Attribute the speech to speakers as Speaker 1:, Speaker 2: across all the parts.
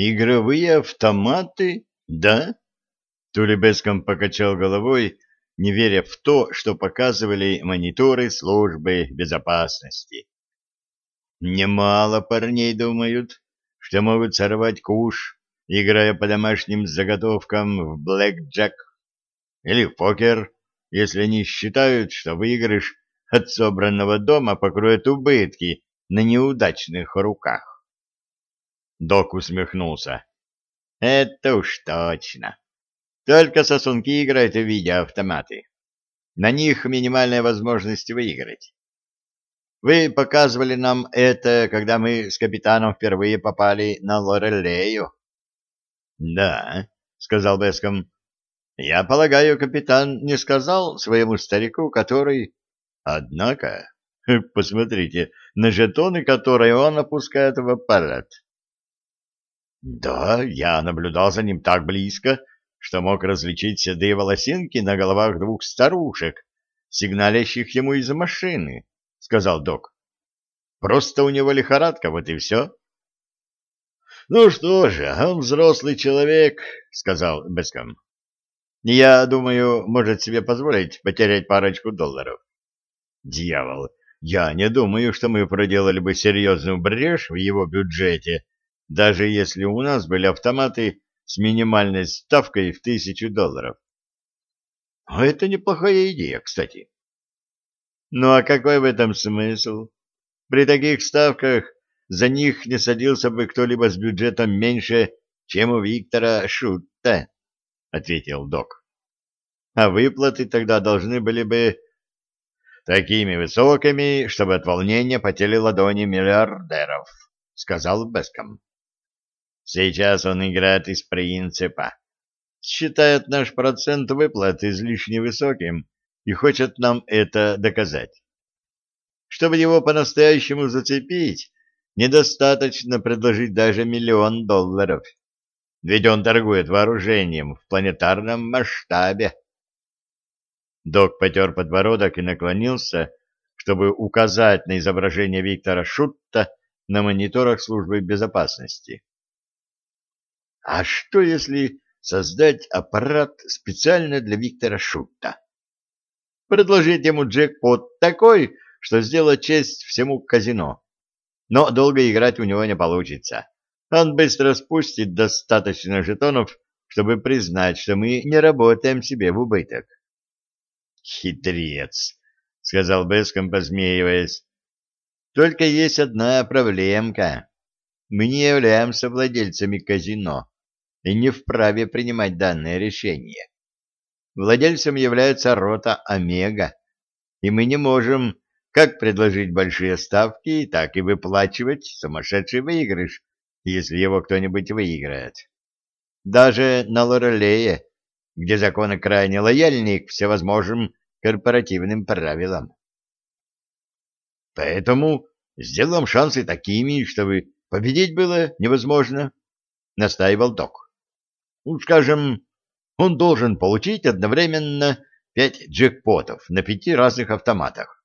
Speaker 1: Игровые автоматы? Да? Тулебеском покачал головой, не веря в то, что показывали мониторы службы безопасности. Немало парней думают, что могут сорвать куш, играя по домашним заготовкам в блэк-джек или в покер, если они считают, что выигрыш от собранного дома покроет убытки на неудачных руках. Док усмехнулся. Это уж точно. Только сосунки играют в видеоавтоматы. На них минимальная возможность выиграть. Вы показывали нам это, когда мы с капитаном впервые попали на Лорелею. — Да, — сказал Беском. — Я полагаю, капитан не сказал своему старику, который... Однако, посмотрите на жетоны, которые он опускает в аппарат. — Да, я наблюдал за ним так близко, что мог различить седые волосинки на головах двух старушек, сигналящих ему из машины. — сказал док. «Просто у него лихорадка, вот и все». «Ну что же, он взрослый человек», — сказал Беском. «Я думаю, может себе позволить потерять парочку долларов». «Дьявол, я не думаю, что мы проделали бы серьезную брешь в его бюджете, даже если у нас были автоматы с минимальной ставкой в тысячу долларов». «А это неплохая идея, кстати». Ну а какой в этом смысл? При таких ставках за них не садился бы кто-либо с бюджетом меньше, чем у Виктора Шутта, — ответил док. А выплаты тогда должны были бы такими высокими, чтобы от волнения потели ладони миллиардеров, — сказал Беском. Сейчас он играет из принципа. Считает наш процент выплат излишне высоким и хочет нам это доказать. Чтобы его по-настоящему зацепить, недостаточно предложить даже миллион долларов. Ведь он торгует вооружением в планетарном масштабе. Док потер подбородок и наклонился, чтобы указать на изображение Виктора Шутта на мониторах службы безопасности. А что, если создать аппарат специально для Виктора Шутта? предложить ему джекпот такой, что сделать честь всему казино. Но долго играть у него не получится. Он быстро спустит достаточно жетонов, чтобы признать, что мы не работаем себе в убыток. «Хитрец», — сказал Беском, посмеиваясь. «Только есть одна проблемка. Мы не являемся владельцами казино и не вправе принимать данное решение. Владельцем является рота Омега, и мы не можем как предложить большие ставки, так и выплачивать сумасшедший выигрыш, если его кто-нибудь выиграет. Даже на Лорелее, где законы крайне лояльны к всевозможным корпоративным правилам. Поэтому сделаем шансы такими, чтобы победить было невозможно, — настаивал док. Ну, скажем, он должен получить одновременно пять джекпотов на пяти разных автоматах.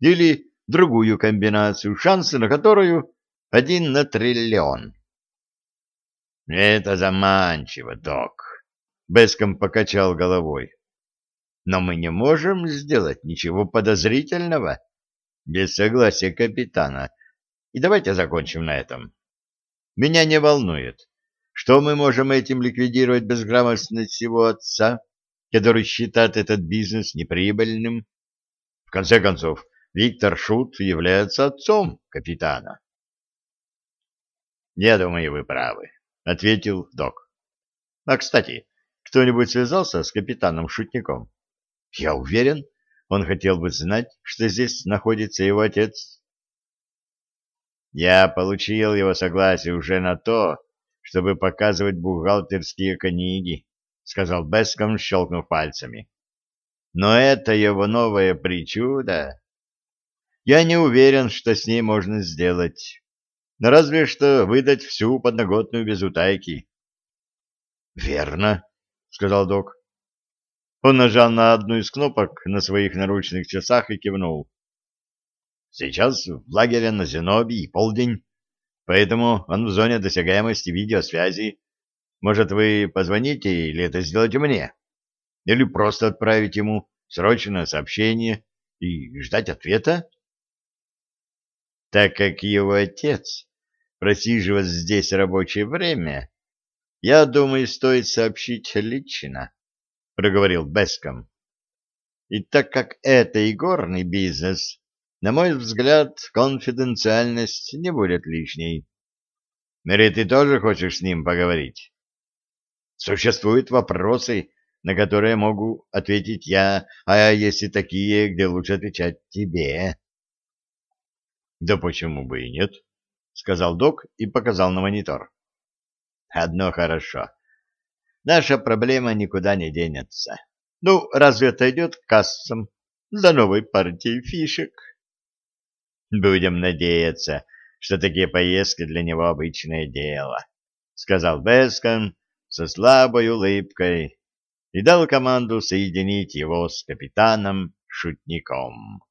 Speaker 1: Или другую комбинацию, шансы на которую один на триллион. Это заманчиво, док. Беском покачал головой. Но мы не можем сделать ничего подозрительного без согласия капитана. И давайте закончим на этом. Меня не волнует, что мы можем этим ликвидировать безграмотность его отца, который считает этот бизнес неприбыльным? В конце концов, Виктор Шут является отцом капитана. «Я думаю, вы правы», — ответил док. «А, кстати, кто-нибудь связался с капитаном Шутником?» «Я уверен, он хотел бы знать, что здесь находится его отец». «Я получил его согласие уже на то, чтобы показывать бухгалтерские книги, — сказал Беском, щелкнув пальцами. Но это его новое причудо. Я не уверен, что с ней можно сделать. Разве что выдать всю подноготную без утайки. — Верно, — сказал док. Он нажал на одну из кнопок на своих наручных часах и кивнул. — Сейчас в лагере на Зенобии полдень. Поэтому он в зоне досягаемости видеосвязи. Может, вы позвоните или это сделать мне? Или просто отправить ему срочное сообщение и ждать ответа? Так как его отец просиживает здесь рабочее время, я думаю, стоит сообщить лично, — проговорил Беском. И так как это игорный бизнес, на мой взгляд, конфиденциальность не будет лишней. Мэри, ты тоже хочешь с ним поговорить? Существуют вопросы, на которые могу ответить я, а есть и такие, где лучше отвечать тебе. Да почему бы и нет? сказал док и показал на монитор. Одно хорошо. Наша проблема никуда не денется. Ну, разве отойдет к кассам за новой партией фишек? Будем надеяться, что такие поездки для него обычное дело, — сказал Бескон со слабой улыбкой и дал команду соединить его с капитаном-шутником.